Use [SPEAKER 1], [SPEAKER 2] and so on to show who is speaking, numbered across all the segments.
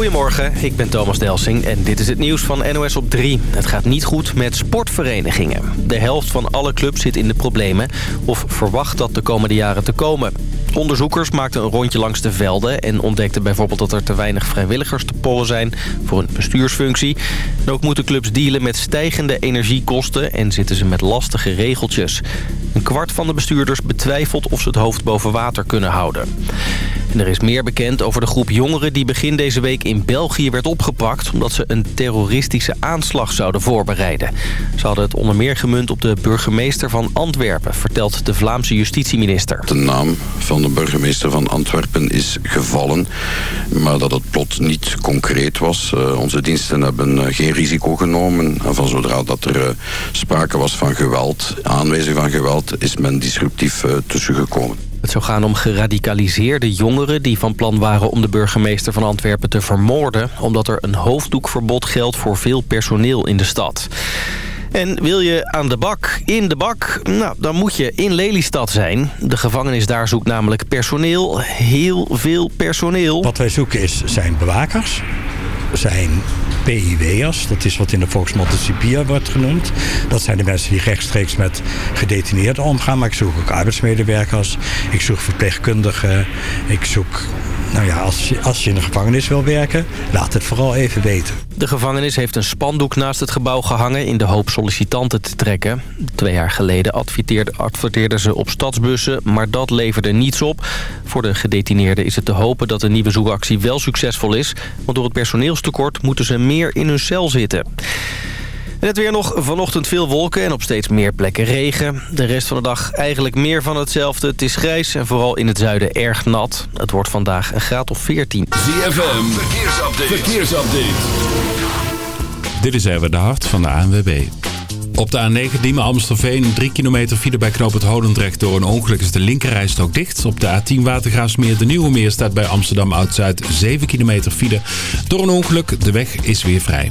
[SPEAKER 1] Goedemorgen, ik ben Thomas Delsing en dit is het nieuws van NOS op 3. Het gaat niet goed met sportverenigingen. De helft van alle clubs zit in de problemen of verwacht dat de komende jaren te komen. Onderzoekers maakten een rondje langs de velden... en ontdekten bijvoorbeeld dat er te weinig vrijwilligers te pollen zijn... voor een bestuursfunctie. En ook moeten clubs dealen met stijgende energiekosten... en zitten ze met lastige regeltjes. Een kwart van de bestuurders betwijfelt of ze het hoofd boven water kunnen houden. Er is meer bekend over de groep jongeren die begin deze week in België werd opgepakt... omdat ze een terroristische aanslag zouden voorbereiden. Ze hadden het onder meer gemunt op de burgemeester van Antwerpen... vertelt de Vlaamse justitieminister.
[SPEAKER 2] De naam van de burgemeester van Antwerpen is gevallen... maar dat het plot niet concreet was. Uh, onze diensten hebben uh, geen risico genomen. En van zodra dat er uh, sprake was van geweld, aanwijzing van geweld... is men disruptief tussengekomen.
[SPEAKER 1] Het zou gaan om geradicaliseerde jongeren die van plan waren om de burgemeester van Antwerpen te vermoorden... omdat er een hoofddoekverbod geldt voor veel personeel in de stad. En wil je aan de bak, in de bak, nou, dan moet je in Lelystad zijn. De gevangenis daar zoekt namelijk personeel, heel veel personeel.
[SPEAKER 3] Wat wij zoeken is, zijn bewakers, zijn PIW'ers. Dat is wat in de volksmond de wordt genoemd. Dat zijn de mensen die rechtstreeks met gedetineerden omgaan. Maar ik zoek ook arbeidsmedewerkers. Ik zoek verpleegkundigen. Ik zoek nou ja, als je, als je in de gevangenis wil werken, laat het vooral even weten.
[SPEAKER 1] De gevangenis heeft een spandoek naast het gebouw gehangen... in de hoop sollicitanten te trekken. Twee jaar geleden adverteerden ze op stadsbussen... maar dat leverde niets op. Voor de gedetineerden is het te hopen dat de nieuwe zoekactie wel succesvol is... want door het personeelstekort moeten ze meer in hun cel zitten. En het weer nog vanochtend veel wolken en op steeds meer plekken regen. De rest van de dag eigenlijk meer van hetzelfde. Het is grijs en vooral in het zuiden erg nat. Het wordt vandaag een graad of 14.
[SPEAKER 4] ZFM, verkeersupdate. verkeersupdate.
[SPEAKER 5] Dit is even de hart van de ANWB. Op de A9 Diemen Amstelveen, 3 kilometer file bij knoop het Holendrecht. Door een ongeluk is de linkerrijstrook dicht. Op de A10 Watergraafsmeer, de Nieuwe Meer staat bij Amsterdam Oud-Zuid 7 kilometer file. Door een ongeluk, de weg is weer vrij.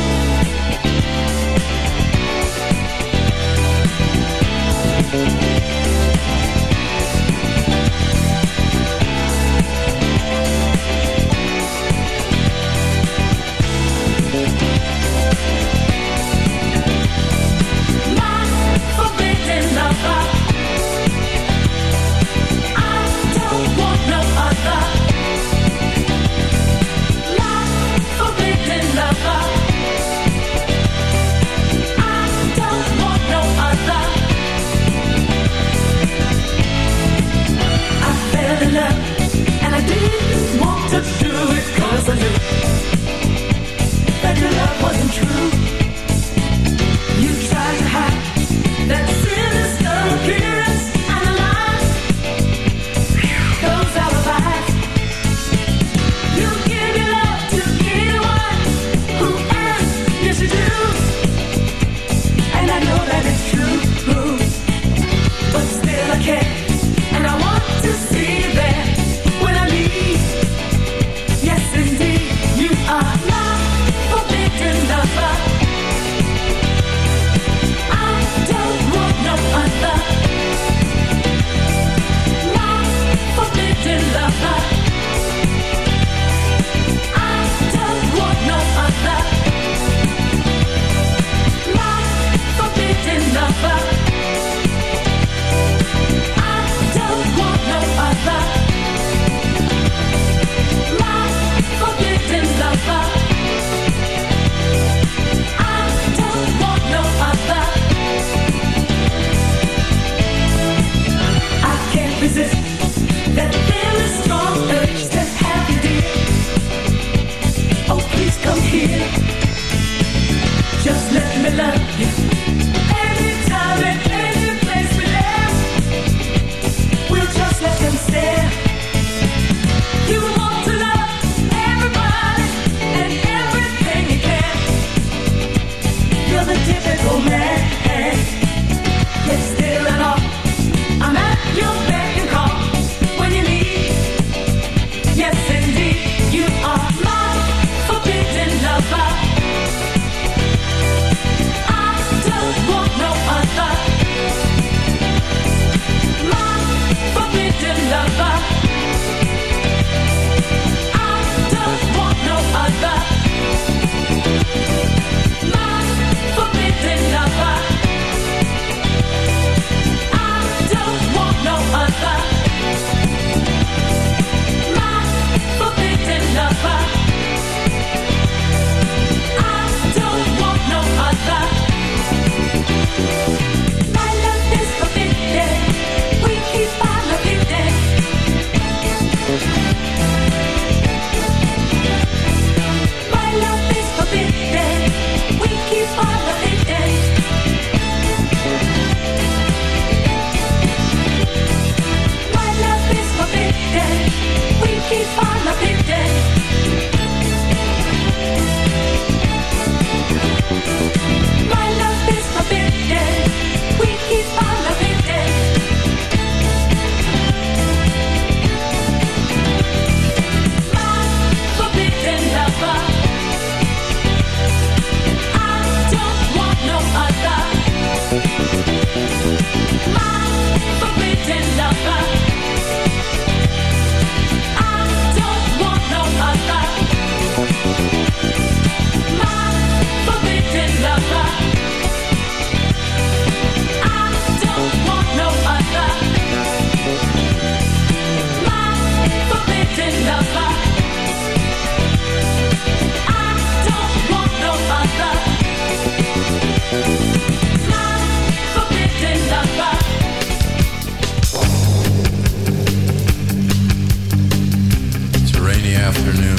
[SPEAKER 6] afternoon,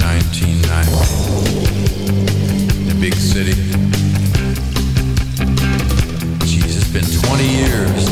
[SPEAKER 6] 1990. In a big city. Jeez, it's been 20 years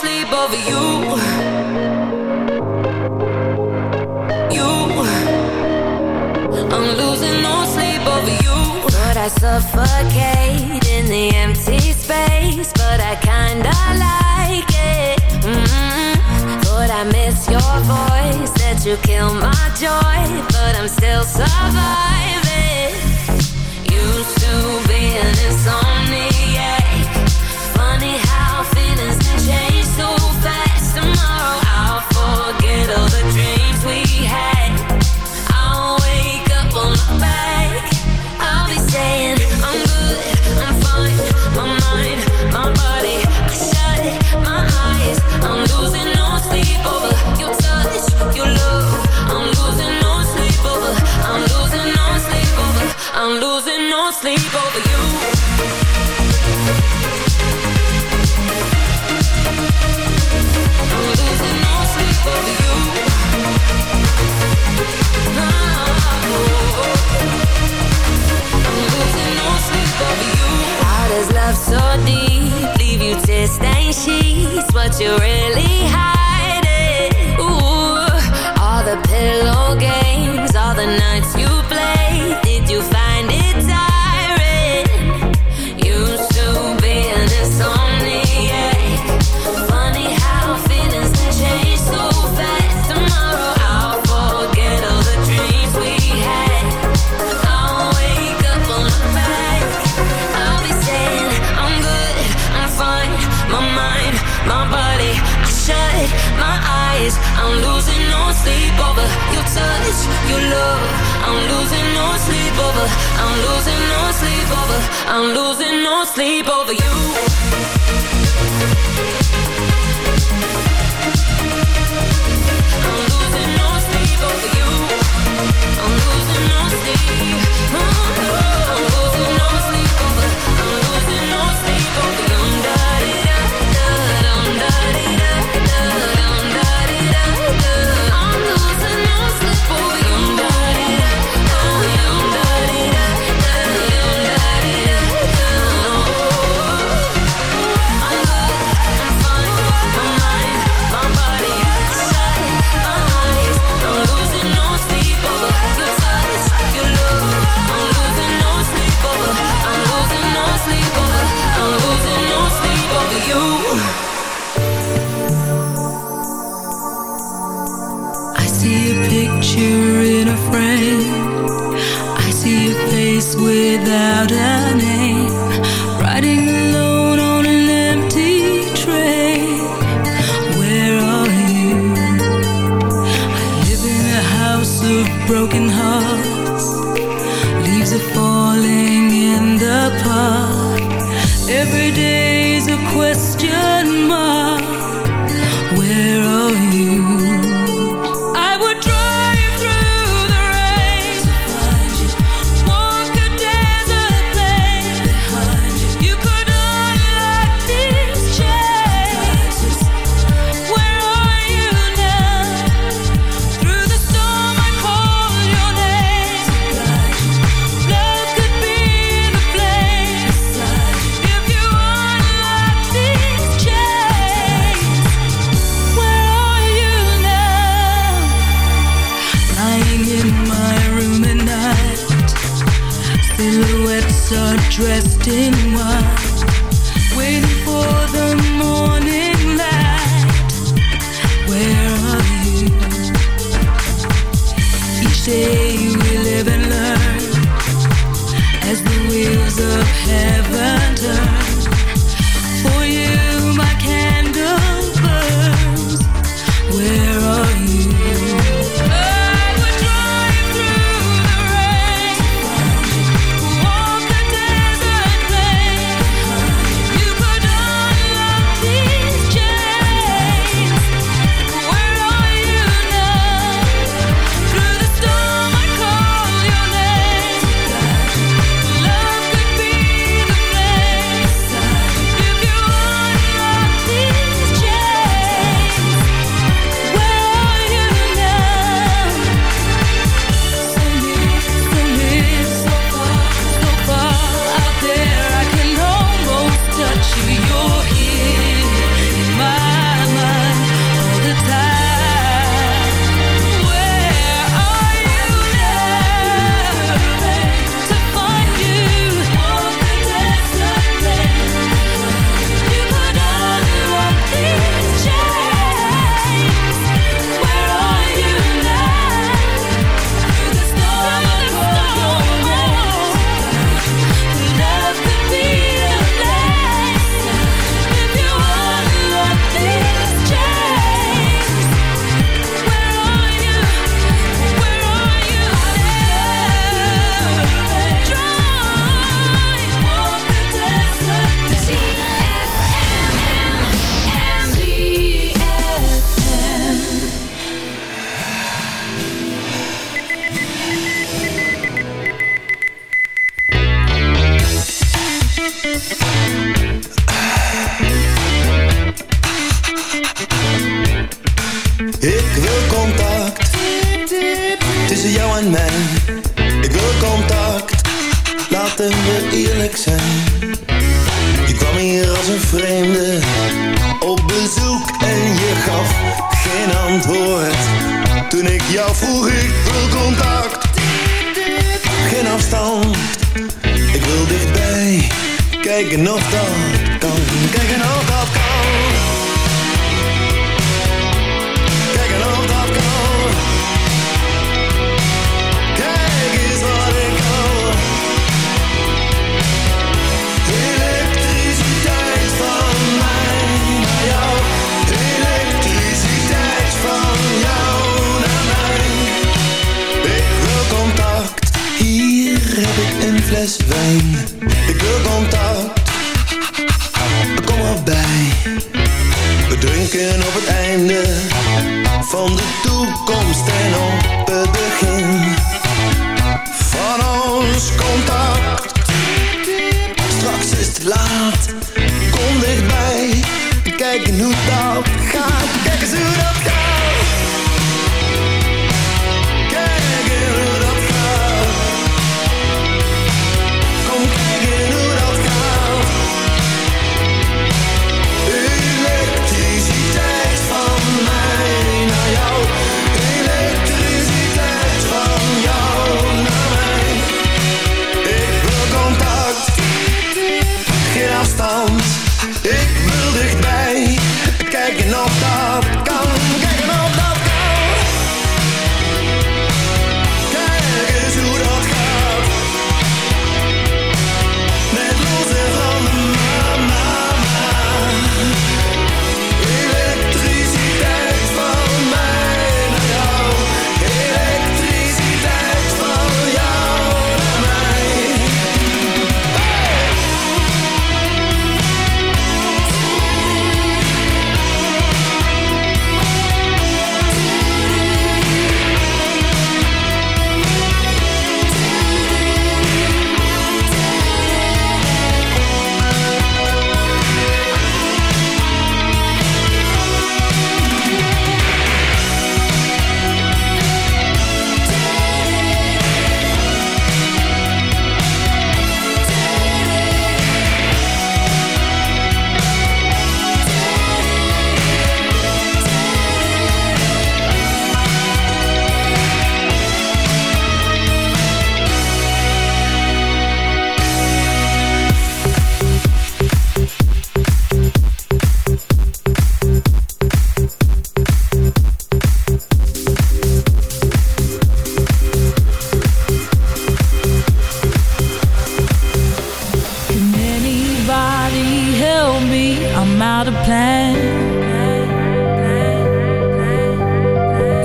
[SPEAKER 7] sleep over you. You, I'm losing no sleep over you. But I suffocate in the empty space? But I kinda like it. Mm -hmm. I miss your voice? That you kill my joy, but I'm still surviving. Used to be an insomnia. sleep over you. I'm losing sleep over you. I'm losing sleep over you. Does love so deep Leave you to stain sheets What you really hiding? Ooh, All the pillow games All the nights you lies. I'm losing no sleep over your touch, your love. I'm losing no sleep over. I'm losing no sleep over. I'm losing no sleep over you. didn't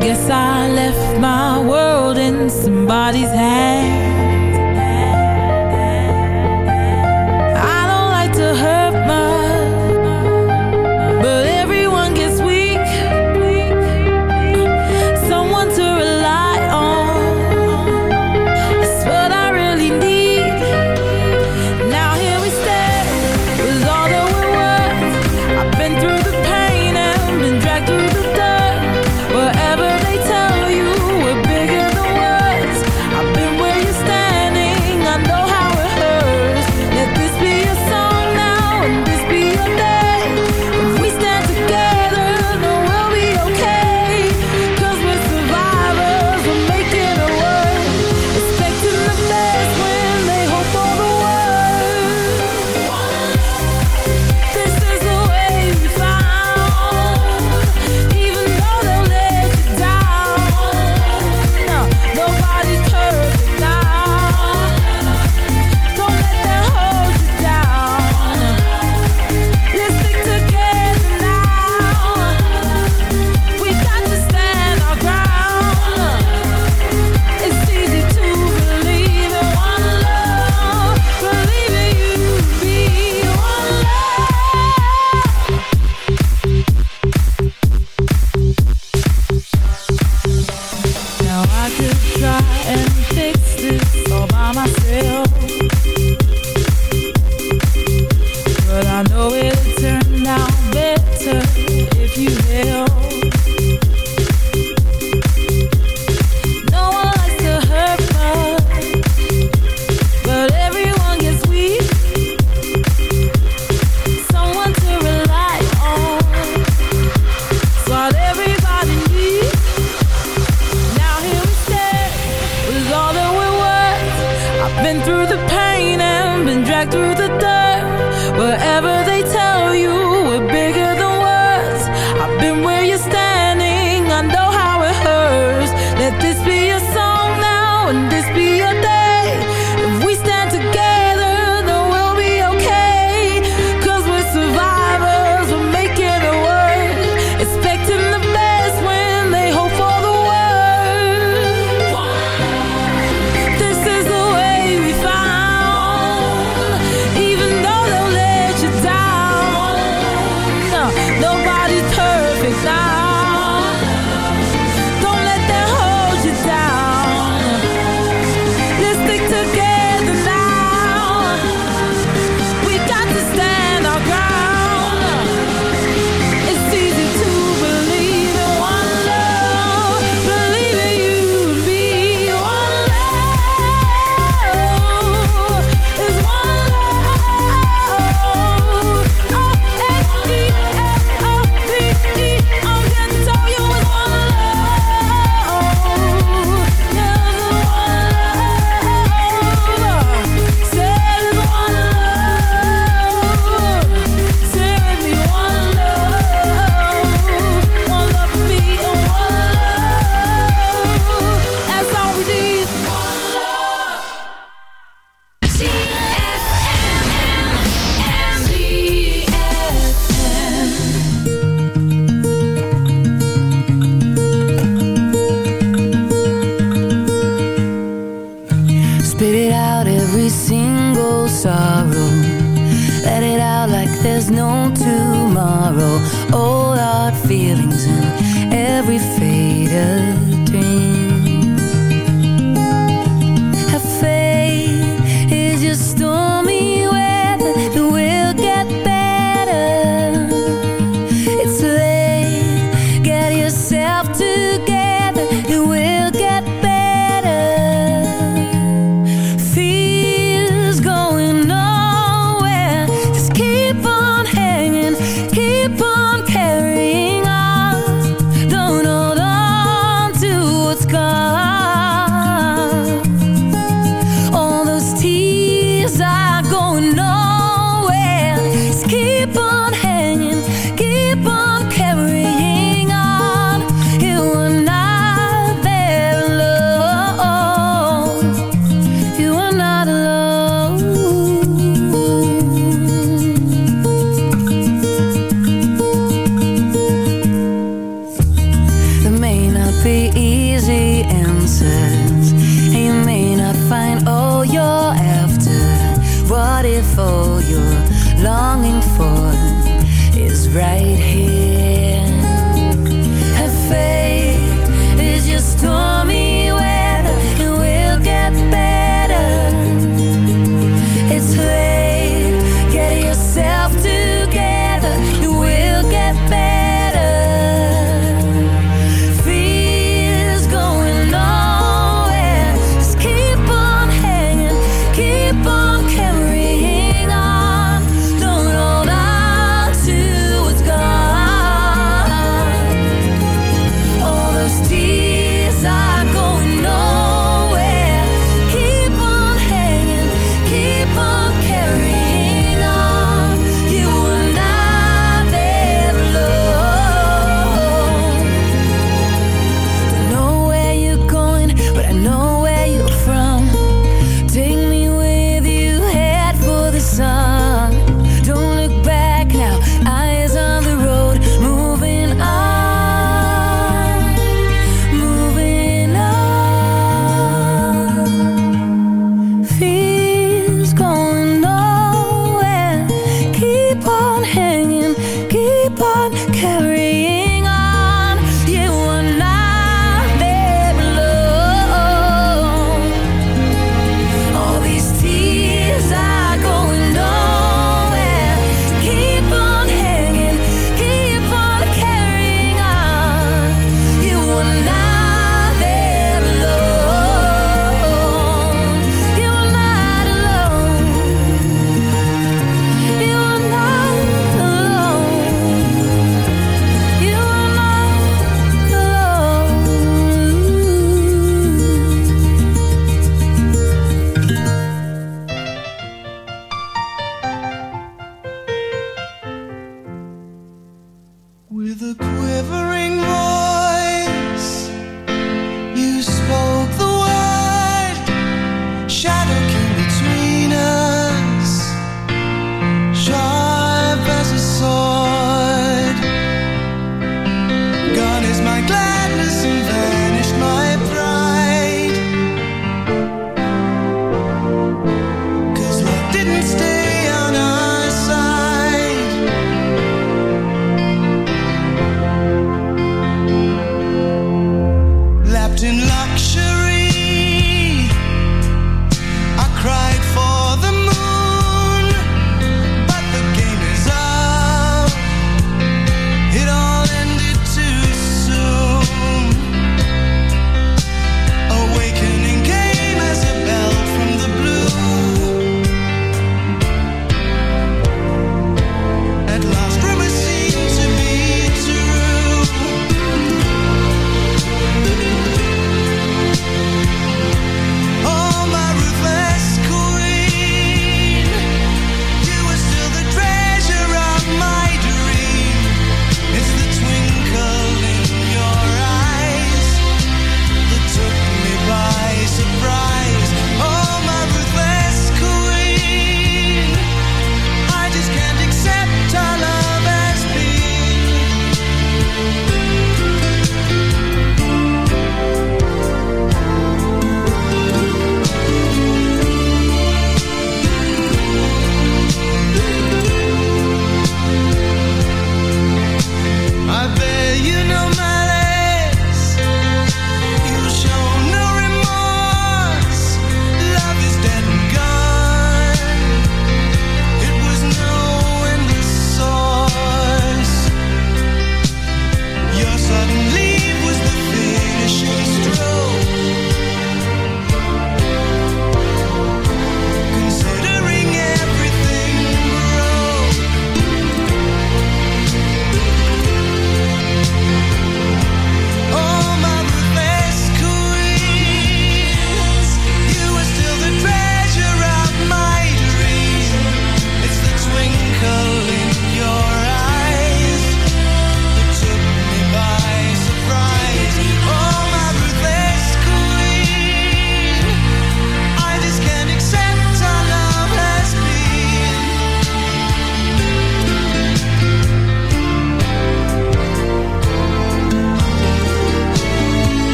[SPEAKER 7] Guess I left my world in somebody's hands. feelings in every fade of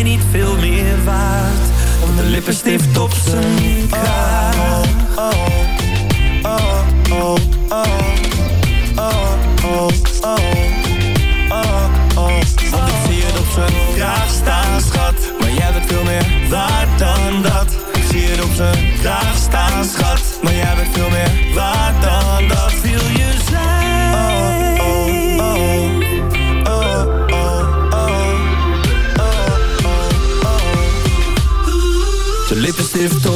[SPEAKER 8] Jij
[SPEAKER 9] niet veel meer waard? Om de lippenstift op zijn kraag.
[SPEAKER 10] If.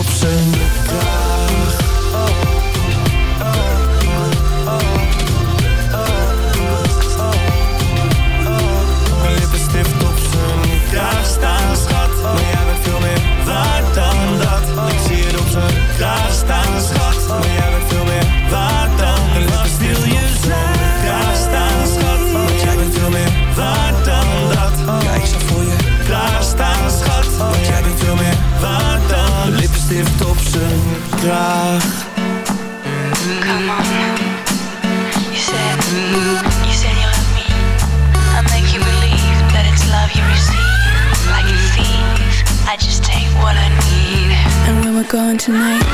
[SPEAKER 10] gone tonight.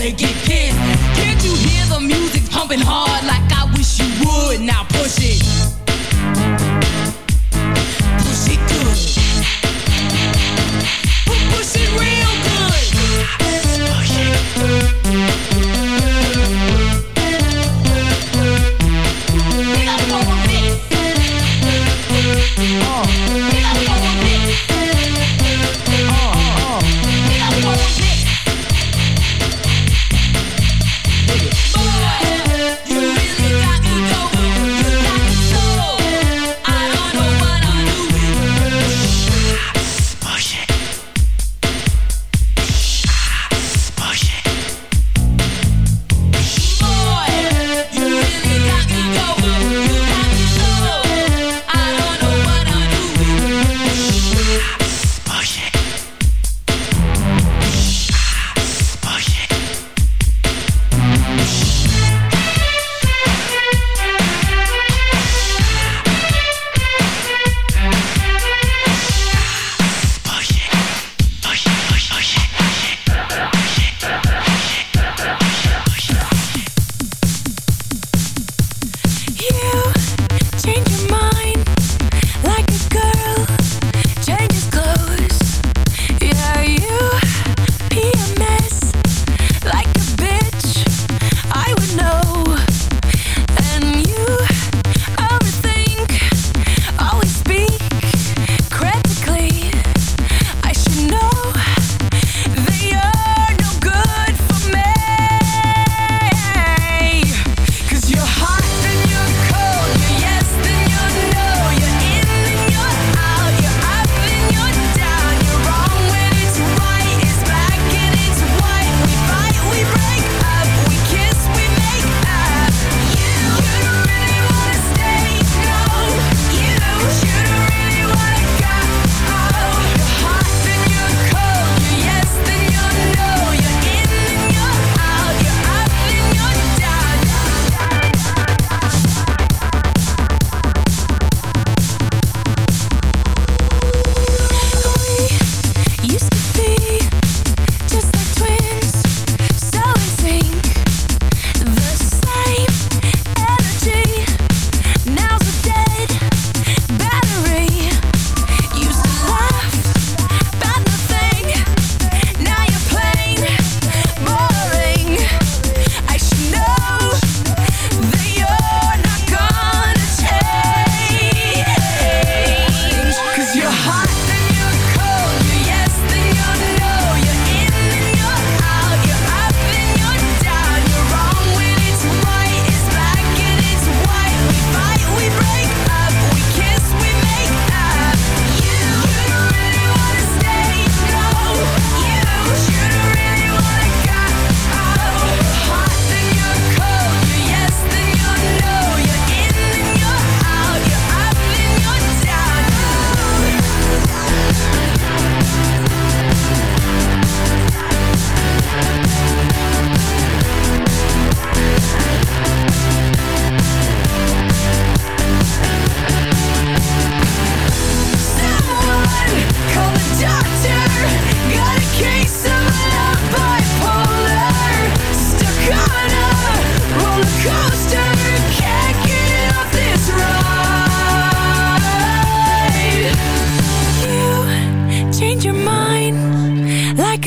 [SPEAKER 11] wanna get kissed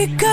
[SPEAKER 11] could go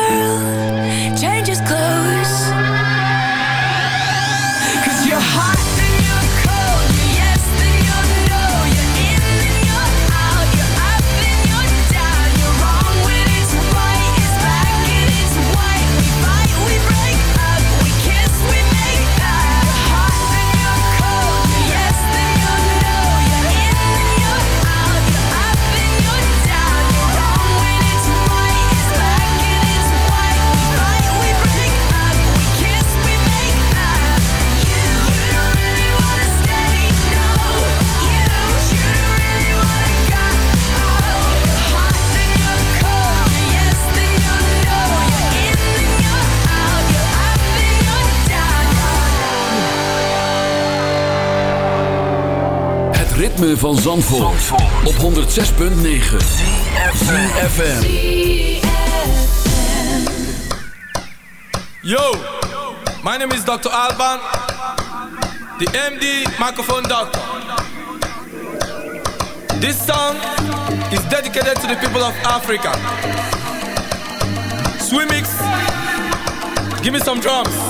[SPEAKER 12] van Zandvoort, op 106.9 ZFM.
[SPEAKER 13] Yo, my name is Dr. Alban, the MD microphone doctor. This song is dedicated to the people of Africa. Swimmix, give me some drums.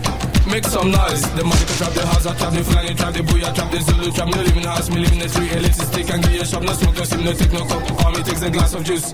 [SPEAKER 13] Make some noise. The money can trap the house, I trap the flying, trap the booyah, trap the Zulu, trap me live in house, me live in the street, elitist and give you a shop, no smoke, no sim, no take no cup. Call me, takes a glass of juice.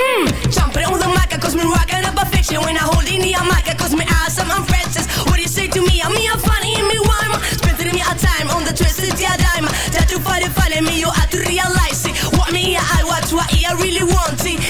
[SPEAKER 11] Mm, jumping on the mic, cause me rockin' up a fiction. When I hold in the mic, cause me awesome, I'm Francis What do you say to me? I'm me, I'm funny, and me rhyme. Spending me a time on the twisted to find it, me, you have to realize it. What me, I watch, what I really want it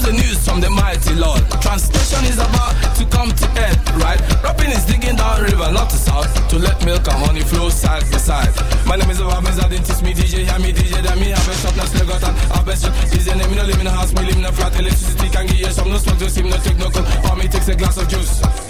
[SPEAKER 14] comes the news from the mighty Lord. Translation is about to come to end, right? Rapping is digging down river, not to south, to let milk and honey flow side by side. My name is Obama, I didn't teach me DJ, hear me DJ, then me have a shop, now still got an abyssal. DJ name, no living in a house, me live in a flat, electricity can give you some, no smoke, no steam, no take no cold. For me, takes a glass of juice.